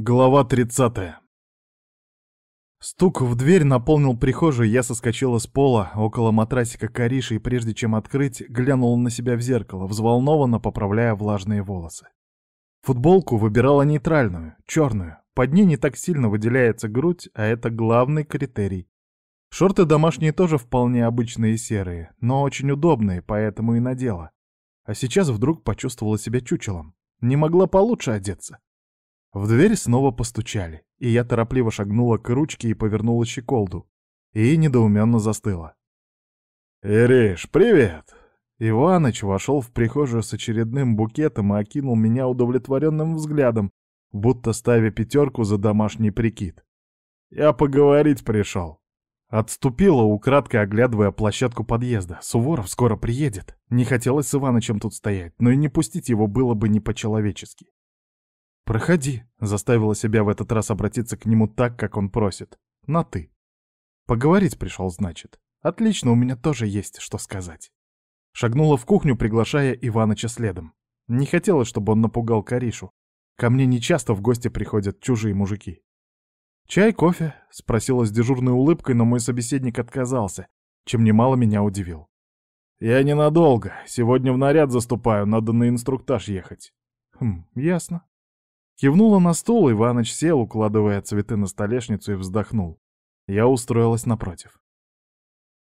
Глава 30. Стук в дверь наполнил прихожую, я соскочила с пола около матрасика Кариши и прежде чем открыть, глянула на себя в зеркало, взволнованно поправляя влажные волосы. Футболку выбирала нейтральную, черную. Под ней не так сильно выделяется грудь, а это главный критерий. Шорты домашние тоже вполне обычные серые, но очень удобные, поэтому и надела. А сейчас вдруг почувствовала себя чучелом. Не могла получше одеться. В дверь снова постучали, и я торопливо шагнула к ручке и повернула щеколду. И недоуменно застыла. «Ириш, привет!» Иваныч вошел в прихожую с очередным букетом и окинул меня удовлетворенным взглядом, будто ставя пятерку за домашний прикид. «Я поговорить пришел». Отступила, украдкой оглядывая площадку подъезда. Суворов скоро приедет. Не хотелось с Иванычем тут стоять, но и не пустить его было бы не по-человечески. «Проходи», — заставила себя в этот раз обратиться к нему так, как он просит. «На «ты». Поговорить пришел, значит. Отлично, у меня тоже есть что сказать». Шагнула в кухню, приглашая Иваныча следом. Не хотела, чтобы он напугал Каришу. Ко мне нечасто в гости приходят чужие мужики. «Чай, кофе?» — спросила с дежурной улыбкой, но мой собеседник отказался, чем немало меня удивил. «Я ненадолго. Сегодня в наряд заступаю, надо на инструктаж ехать». «Хм, ясно». Кивнула на стол, Иваныч сел, укладывая цветы на столешницу и вздохнул. Я устроилась напротив.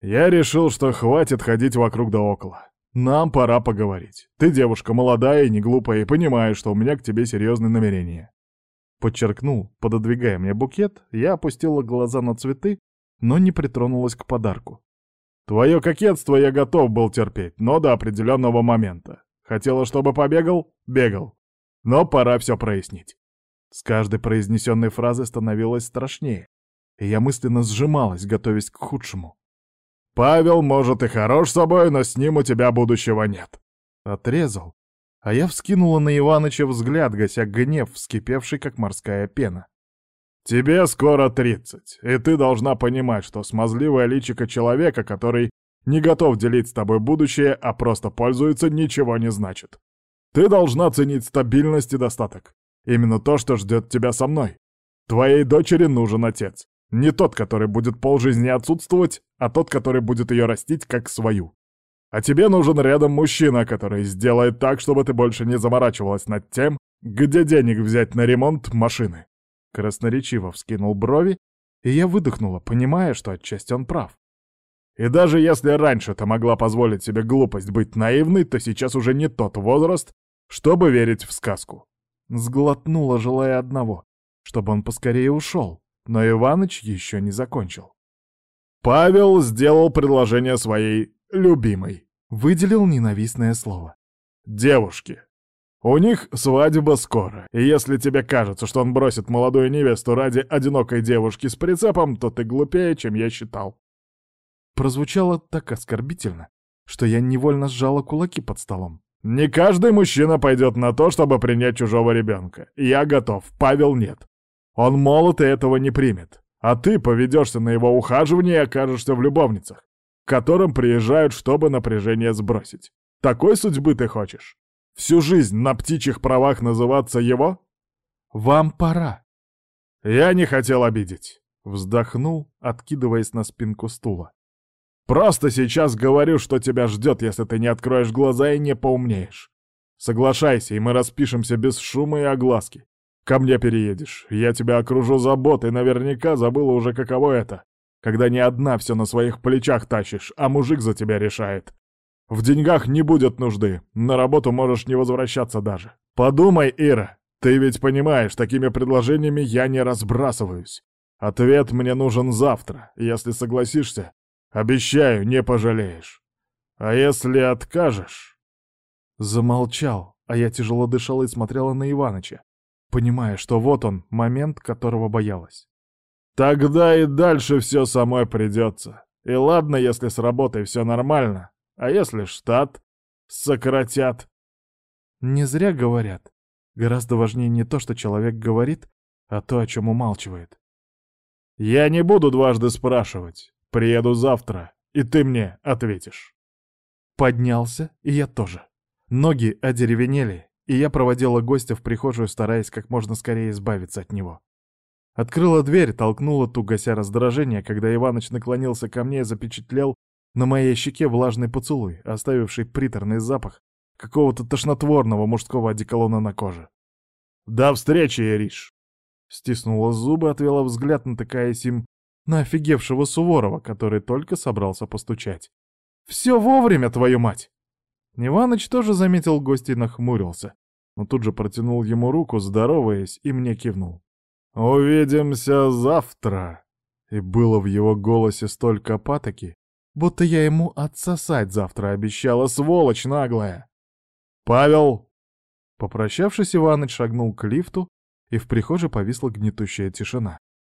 «Я решил, что хватит ходить вокруг да около. Нам пора поговорить. Ты девушка молодая и не глупая, и понимаешь, что у меня к тебе серьезные намерения». Подчеркнул, пододвигая мне букет, я опустила глаза на цветы, но не притронулась к подарку. «Твое кокетство я готов был терпеть, но до определенного момента. Хотела, чтобы побегал? Бегал. Но пора все прояснить. С каждой произнесенной фразы становилось страшнее, и я мысленно сжималась, готовясь к худшему. «Павел, может, и хорош собой, но с ним у тебя будущего нет». Отрезал, а я вскинула на Иваныча взгляд, гася гнев, вскипевший, как морская пена. «Тебе скоро тридцать, и ты должна понимать, что смазливое личико человека, который не готов делить с тобой будущее, а просто пользуется, ничего не значит. Ты должна ценить стабильность и достаток. Именно то, что ждет тебя со мной. Твоей дочери нужен отец. Не тот, который будет полжизни отсутствовать, а тот, который будет ее растить как свою. А тебе нужен рядом мужчина, который сделает так, чтобы ты больше не заморачивалась над тем, где денег взять на ремонт машины. Красноречиво вскинул брови, и я выдохнула, понимая, что отчасти он прав. И даже если раньше ты могла позволить себе глупость быть наивной, то сейчас уже не тот возраст, чтобы верить в сказку. Сглотнула, желая одного, чтобы он поскорее ушел, но Иваныч еще не закончил. Павел сделал предложение своей любимой. Выделил ненавистное слово. Девушке. У них свадьба скоро, и если тебе кажется, что он бросит молодую невесту ради одинокой девушки с прицепом, то ты глупее, чем я считал прозвучало так оскорбительно, что я невольно сжала кулаки под столом. «Не каждый мужчина пойдет на то, чтобы принять чужого ребенка. Я готов, Павел нет. Он молод и этого не примет. А ты поведешься на его ухаживание и окажешься в любовницах, к которым приезжают, чтобы напряжение сбросить. Такой судьбы ты хочешь? Всю жизнь на птичьих правах называться его? Вам пора. Я не хотел обидеть. Вздохнул, откидываясь на спинку стула. Просто сейчас говорю, что тебя ждет, если ты не откроешь глаза и не поумнеешь. Соглашайся, и мы распишемся без шума и огласки. Ко мне переедешь, я тебя окружу заботой, наверняка забыла уже каково это, когда не одна все на своих плечах тащишь, а мужик за тебя решает. В деньгах не будет нужды, на работу можешь не возвращаться даже. Подумай, Ира, ты ведь понимаешь, такими предложениями я не разбрасываюсь. Ответ мне нужен завтра, если согласишься, Обещаю, не пожалеешь. А если откажешь...» Замолчал, а я тяжело дышала и смотрела на Иваныча, понимая, что вот он, момент, которого боялась. «Тогда и дальше все самой придется. И ладно, если с работой все нормально, а если штат сократят?» Не зря говорят. Гораздо важнее не то, что человек говорит, а то, о чем умалчивает. «Я не буду дважды спрашивать. Приеду завтра, и ты мне ответишь. Поднялся, и я тоже. Ноги одеревенели, и я проводила гостя в прихожую, стараясь как можно скорее избавиться от него. Открыла дверь, толкнула ту, гася раздражение, когда Иваныч наклонился ко мне и запечатлел на моей щеке влажный поцелуй, оставивший приторный запах какого-то тошнотворного мужского одеколона на коже. «До встречи, Ириш!» Стиснула зубы, отвела взгляд, натыкаясь им на офигевшего Суворова, который только собрался постучать. «Все вовремя, твою мать!» Иваныч тоже заметил гостя и нахмурился, но тут же протянул ему руку, здороваясь, и мне кивнул. «Увидимся завтра!» И было в его голосе столько патоки, будто я ему отсосать завтра обещала, сволочь наглая. «Павел!» Попрощавшись, Иваныч шагнул к лифту, и в прихожей повисла гнетущая тишина.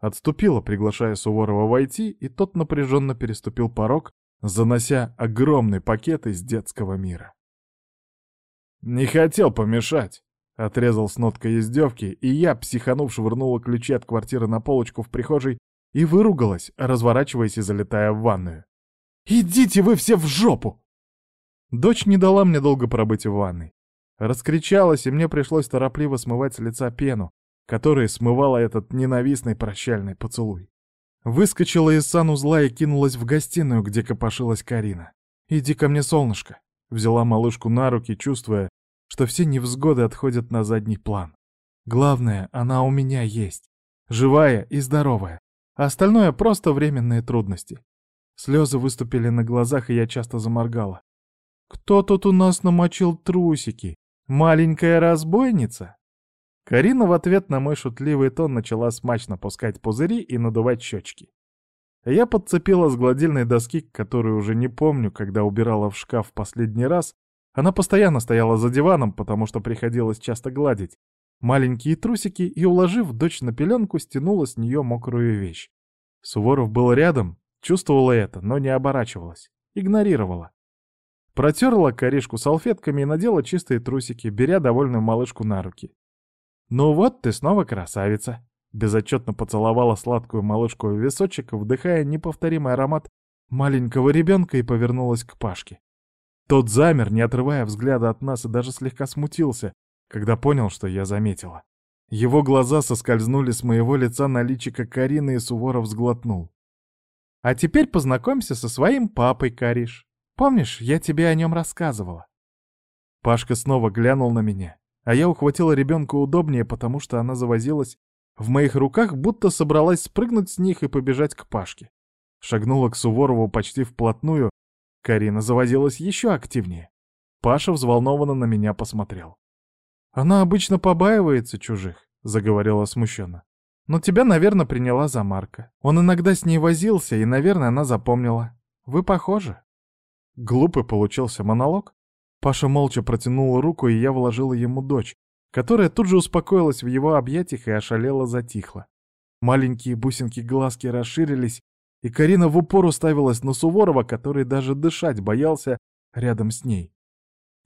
Отступила, приглашая Суворова войти, и тот напряженно переступил порог, занося огромный пакет из детского мира. «Не хотел помешать», — отрезал с ноткой издевки, и я, психанув, швырнула ключи от квартиры на полочку в прихожей и выругалась, разворачиваясь и залетая в ванную. «Идите вы все в жопу!» Дочь не дала мне долго пробыть в ванной. Раскричалась, и мне пришлось торопливо смывать с лица пену, которая смывала этот ненавистный прощальный поцелуй. Выскочила из санузла и кинулась в гостиную, где копошилась Карина. «Иди ко мне, солнышко!» Взяла малышку на руки, чувствуя, что все невзгоды отходят на задний план. Главное, она у меня есть. Живая и здоровая. А остальное просто временные трудности. Слезы выступили на глазах, и я часто заморгала. «Кто тут у нас намочил трусики? Маленькая разбойница?» Карина в ответ на мой шутливый тон начала смачно пускать пузыри и надувать щечки. Я подцепила с гладильной доски, которую уже не помню, когда убирала в шкаф последний раз. Она постоянно стояла за диваном, потому что приходилось часто гладить. Маленькие трусики и, уложив дочь на пеленку, стянула с нее мокрую вещь. Суворов был рядом, Чувствовала это, но не оборачивалась. Игнорировала. Протерла корешку салфетками и надела чистые трусики, беря довольную малышку на руки. «Ну вот ты снова красавица!» Безотчетно поцеловала сладкую малышку в височек, вдыхая неповторимый аромат маленького ребенка и повернулась к Пашке. Тот замер, не отрывая взгляда от нас, и даже слегка смутился, когда понял, что я заметила. Его глаза соскользнули с моего лица на личико Карины, и Суворов сглотнул. А теперь познакомься со своим папой, Кариш. Помнишь, я тебе о нем рассказывала?» Пашка снова глянул на меня, а я ухватила ребенка удобнее, потому что она завозилась в моих руках, будто собралась спрыгнуть с них и побежать к Пашке. Шагнула к Суворову почти вплотную, Карина завозилась еще активнее. Паша взволнованно на меня посмотрел. «Она обычно побаивается чужих», — заговорила смущенно. Но тебя, наверное, приняла за Марка. Он иногда с ней возился, и, наверное, она запомнила. Вы похожи. Глупый получился монолог. Паша молча протянул руку, и я вложила ему дочь, которая тут же успокоилась в его объятиях и ошалела затихла. Маленькие бусинки глазки расширились, и Карина в упор уставилась на Суворова, который даже дышать боялся рядом с ней.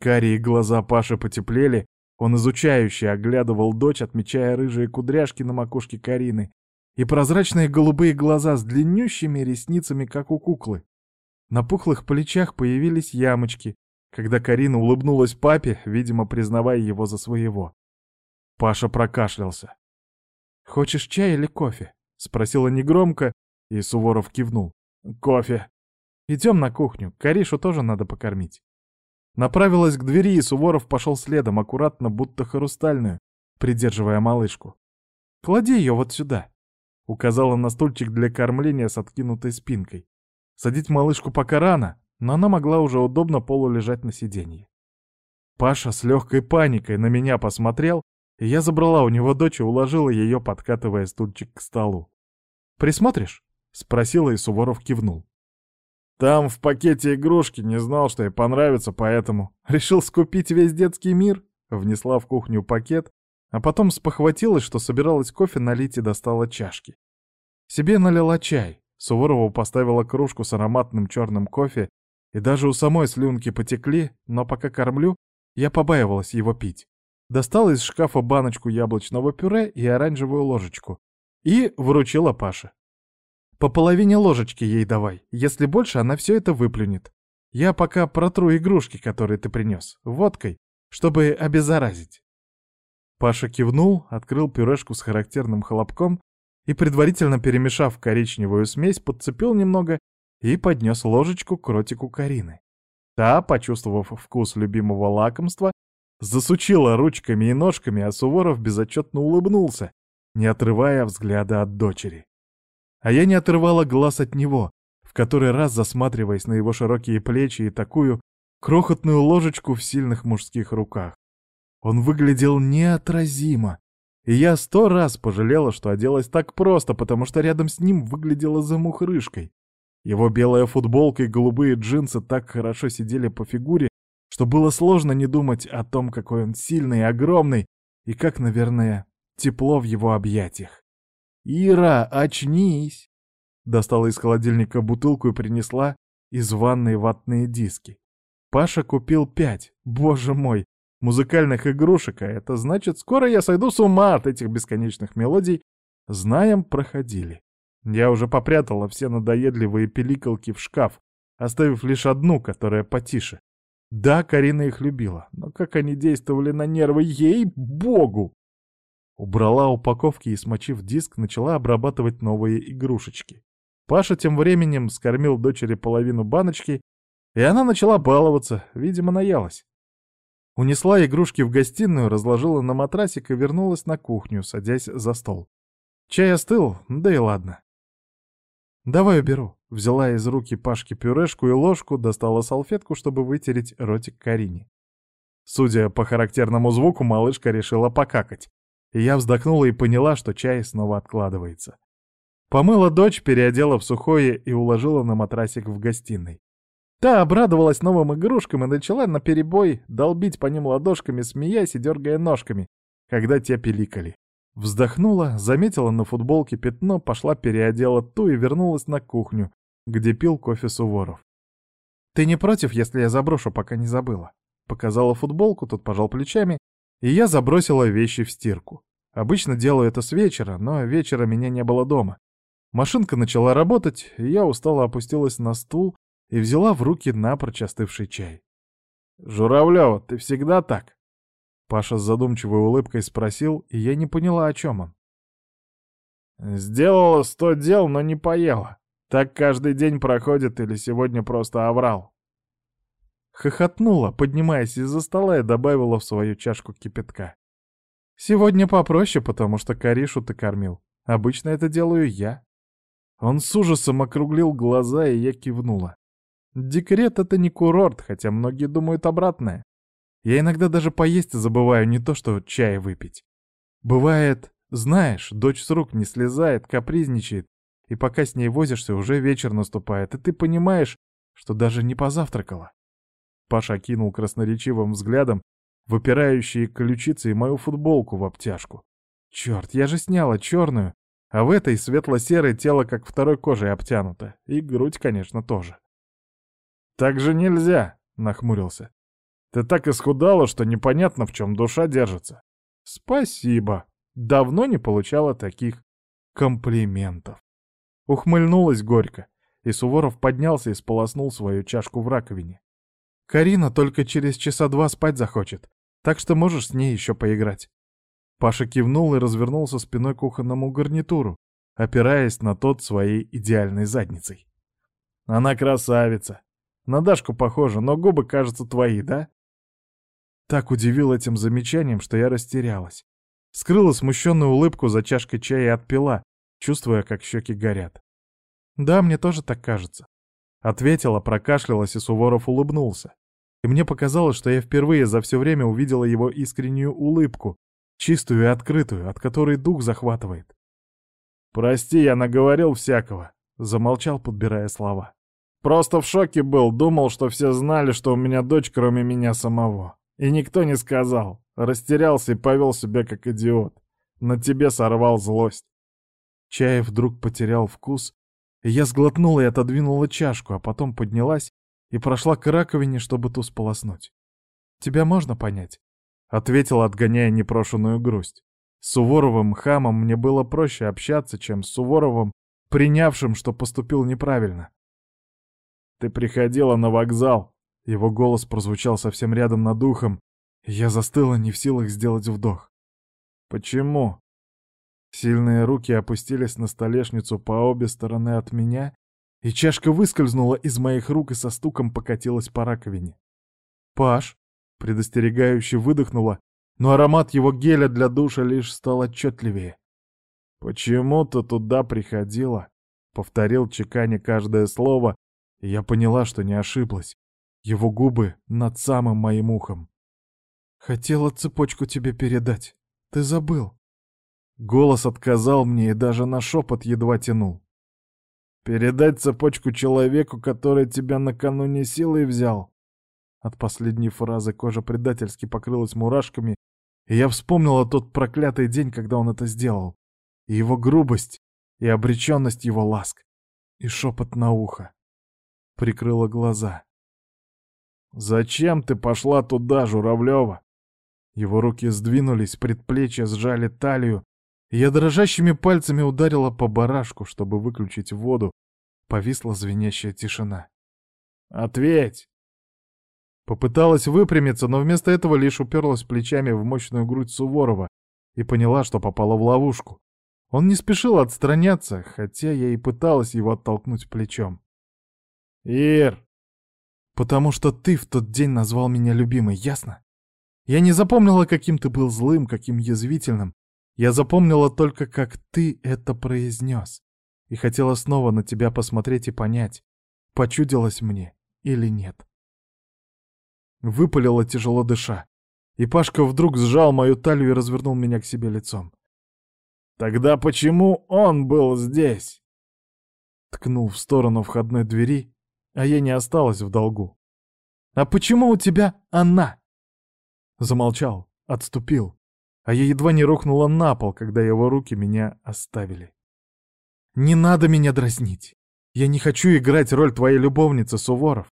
Карие глаза Паши потеплели, он изучающе оглядывал дочь, отмечая рыжие кудряшки на макушке Карины и прозрачные голубые глаза с длиннющими ресницами, как у куклы. На пухлых плечах появились ямочки, когда Карина улыбнулась папе, видимо, признавая его за своего. Паша прокашлялся. «Хочешь чай или кофе?» — спросила негромко, и Суворов кивнул. «Кофе. Идем на кухню, Каришу тоже надо покормить». Направилась к двери, и Суворов пошел следом, аккуратно, будто хрустальную, придерживая малышку. «Клади ее вот сюда», — указала на стульчик для кормления с откинутой спинкой. Садить малышку пока рано, но она могла уже удобно полулежать на сиденье. Паша с легкой паникой на меня посмотрел, и я забрала у него дочь и уложила ее, подкатывая стульчик к столу. «Присмотришь?» — спросила, и Суворов кивнул. Там в пакете игрушки, не знал, что ей понравится, поэтому решил скупить весь детский мир. Внесла в кухню пакет, а потом спохватилась, что собиралась кофе налить и достала чашки. Себе налила чай. Суворову поставила кружку с ароматным черным кофе, и даже у самой слюнки потекли, но пока кормлю, я побаивалась его пить. Достала из шкафа баночку яблочного пюре и оранжевую ложечку. И вручила Паше. По половине ложечки ей давай. Если больше, она все это выплюнет. Я пока протру игрушки, которые ты принес, водкой, чтобы обеззаразить. Паша кивнул, открыл пюрешку с характерным хлопком и, предварительно перемешав коричневую смесь, подцепил немного и поднес ложечку к ротику Карины. Та, почувствовав вкус любимого лакомства, засучила ручками и ножками, а Суворов безотчетно улыбнулся, не отрывая взгляда от дочери. А я не отрывала глаз от него, в который раз засматриваясь на его широкие плечи и такую крохотную ложечку в сильных мужских руках. Он выглядел неотразимо, и я сто раз пожалела, что оделась так просто, потому что рядом с ним выглядела замухрышкой. Его белая футболка и голубые джинсы так хорошо сидели по фигуре, что было сложно не думать о том, какой он сильный и огромный, и как, наверное, тепло в его объятиях. «Ира, очнись!» Достала из холодильника бутылку и принесла из ванной ватные диски. Паша купил пять, боже мой, музыкальных игрушек, а это значит, скоро я сойду с ума от этих бесконечных мелодий. Знаем, проходили. Я уже попрятала все надоедливые пиликалки в шкаф, оставив лишь одну, которая потише. Да, Карина их любила, но как они действовали на нервы, ей-богу! Убрала упаковки и, смочив диск, начала обрабатывать новые игрушечки. Паша тем временем скормил дочери половину баночки, и она начала баловаться, видимо, наелась. Унесла игрушки в гостиную, разложила на матрасик и вернулась на кухню, садясь за стол. Чай остыл, да и ладно. «Давай уберу», Взяла из руки Пашки пюрешку и ложку, достала салфетку, чтобы вытереть ротик Карине. Судя по характерному звуку, малышка решила покакать. И я вздохнула и поняла, что чай снова откладывается. Помыла дочь, переодела в сухое и уложила на матрасик в гостиной. Та обрадовалась новым игрушкам и начала наперебой долбить по ним ладошками, смеясь и дергая ножками, когда те пиликали. Вздохнула, заметила на футболке пятно, пошла переодела ту и вернулась на кухню, где пил кофе Суворов. «Ты не против, если я заброшу, пока не забыла?» Показала футболку, тот пожал плечами, и я забросила вещи в стирку. Обычно делаю это с вечера, но вечера меня не было дома. Машинка начала работать, и я устало опустилась на стул и взяла в руки напрочь остывший чай. «Журавлёва, ты всегда так?» Паша с задумчивой улыбкой спросил, и я не поняла, о чем он. «Сделала сто дел, но не поела. Так каждый день проходит или сегодня просто оврал?» Хохотнула, поднимаясь из-за стола и добавила в свою чашку кипятка. «Сегодня попроще, потому что Каришу ты кормил. Обычно это делаю я». Он с ужасом округлил глаза, и я кивнула. Декрет — это не курорт, хотя многие думают обратное. Я иногда даже поесть забываю, не то что чай выпить. Бывает, знаешь, дочь с рук не слезает, капризничает, и пока с ней возишься, уже вечер наступает, и ты понимаешь, что даже не позавтракала. Паша кинул красноречивым взглядом выпирающие ключицы и мою футболку в обтяжку. Черт, я же сняла черную, а в этой светло-серое тело как второй кожей обтянуто, и грудь, конечно, тоже. «Так же нельзя», — нахмурился. «Ты так исхудала, что непонятно, в чем душа держится». «Спасибо. Давно не получала таких комплиментов». Ухмыльнулась горько, и Суворов поднялся и сполоснул свою чашку в раковине. «Карина только через часа два спать захочет, так что можешь с ней еще поиграть». Паша кивнул и развернулся спиной к кухонному гарнитуру, опираясь на тот своей идеальной задницей. «Она красавица. На Дашку похожа, но губы, кажется, твои, да?» Так удивил этим замечанием, что я растерялась. Скрыла смущенную улыбку за чашкой чая и отпила, чувствуя, как щеки горят. «Да, мне тоже так кажется». Ответила, прокашлялась, и Суворов улыбнулся. И мне показалось, что я впервые за все время увидела его искреннюю улыбку, чистую и открытую, от которой дух захватывает. «Прости, я наговорил всякого», — замолчал, подбирая слова. «Просто в шоке был, думал, что все знали, что у меня дочь, кроме меня самого. И никто не сказал. Растерялся и повел себя как идиот. На тебе сорвал злость. Чай вдруг потерял вкус, я сглотнула и отодвинула чашку, а потом поднялась и прошла к раковине, чтобы ту сполоснуть. «Тебя можно понять?» — ответила, отгоняя непрошенную грусть. С Суворовым хамом мне было проще общаться, чем с Суворовым, принявшим, что поступил неправильно. «Ты приходила на вокзал», — его голос прозвучал совсем рядом над ухом, Я застыла, не в силах сделать вдох. Почему? Сильные руки опустились на столешницу по обе стороны от меня, и чашка выскользнула из моих рук и со стуком покатилась по раковине. «Паш!» — предостерегающе выдохнула, но аромат его геля для душа лишь стал отчетливее. «Почему ты туда приходила?» — повторил чеканя каждое слово, и я поняла, что не ошиблась. Его губы над самым моим ухом. «Хотела цепочку тебе передать. Ты забыл». Голос отказал мне и даже на шепот едва тянул. «Передать цепочку человеку, который тебя накануне силой взял?» От последней фразы кожа предательски покрылась мурашками, и я вспомнила тот проклятый день, когда он это сделал. И его грубость, и обреченность его ласк, и шепот на ухо. Прикрыла глаза. «Зачем ты пошла туда, Журавлева?» Его руки сдвинулись, предплечья сжали талию, я дрожащими пальцами ударила по барашку, чтобы выключить воду. Повисла звенящая тишина. «Ответь!» Попыталась выпрямиться, но вместо этого лишь уперлась плечами в мощную грудь Суворова и поняла, что попала в ловушку. Он не спешил отстраняться, хотя я и пыталась его оттолкнуть плечом. «Ир!» «Потому что ты в тот день назвал меня любимой, ясно? Я не запомнила, каким ты был злым, каким язвительным. Я запомнила только, как ты это произнес. И хотела снова на тебя посмотреть и понять, почудилось мне или нет». Выпалила тяжело дыша. И Пашка вдруг сжал мою талию и развернул меня к себе лицом. «Тогда почему он был здесь?» Ткнул в сторону входной двери а я не осталась в долгу. «А почему у тебя она?» Замолчал, отступил, а я едва не рухнула на пол, когда его руки меня оставили. «Не надо меня дразнить. Я не хочу играть роль твоей любовницы, Суворов.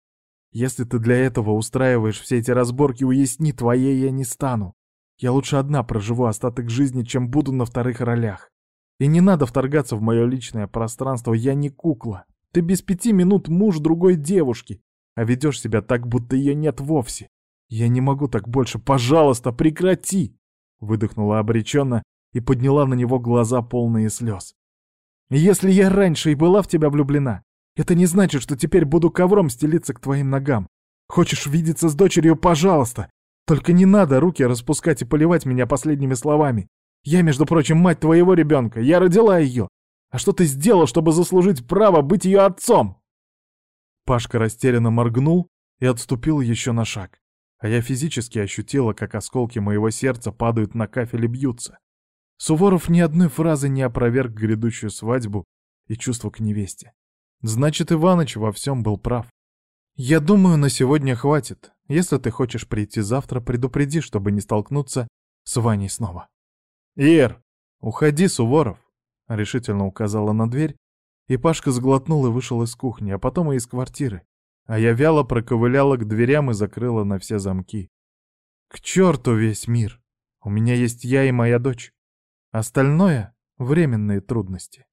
Если ты для этого устраиваешь все эти разборки, уясни, твоей я не стану. Я лучше одна проживу остаток жизни, чем буду на вторых ролях. И не надо вторгаться в мое личное пространство, я не кукла. Ты без пяти минут муж другой девушки, а ведешь себя так, будто ее нет вовсе. Я не могу так больше, пожалуйста, прекрати!» Выдохнула обреченно и подняла на него глаза полные слез. «Если я раньше и была в тебя влюблена, это не значит, что теперь буду ковром стелиться к твоим ногам. Хочешь видеться с дочерью, пожалуйста. Только не надо руки распускать и поливать меня последними словами. Я, между прочим, мать твоего ребенка. Я родила ее. А что ты сделал, чтобы заслужить право быть ее отцом?» Пашка растерянно моргнул и отступил еще на шаг. А я физически ощутила, как осколки моего сердца падают на кафель и бьются. Суворов ни одной фразы не опроверг грядущую свадьбу и чувство к невесте. Значит, Иваныч во всем был прав. Я думаю, на сегодня хватит. Если ты хочешь прийти завтра, предупреди, чтобы не столкнуться с Ваней снова. Ир, уходи, Суворов. — решительно указала на дверь, и Пашка сглотнул и вышел из кухни, а потом и из квартиры. А я вяло проковыляла к дверям и закрыла на все замки. К черту весь мир! У меня есть я и моя дочь. Остальное — временные трудности.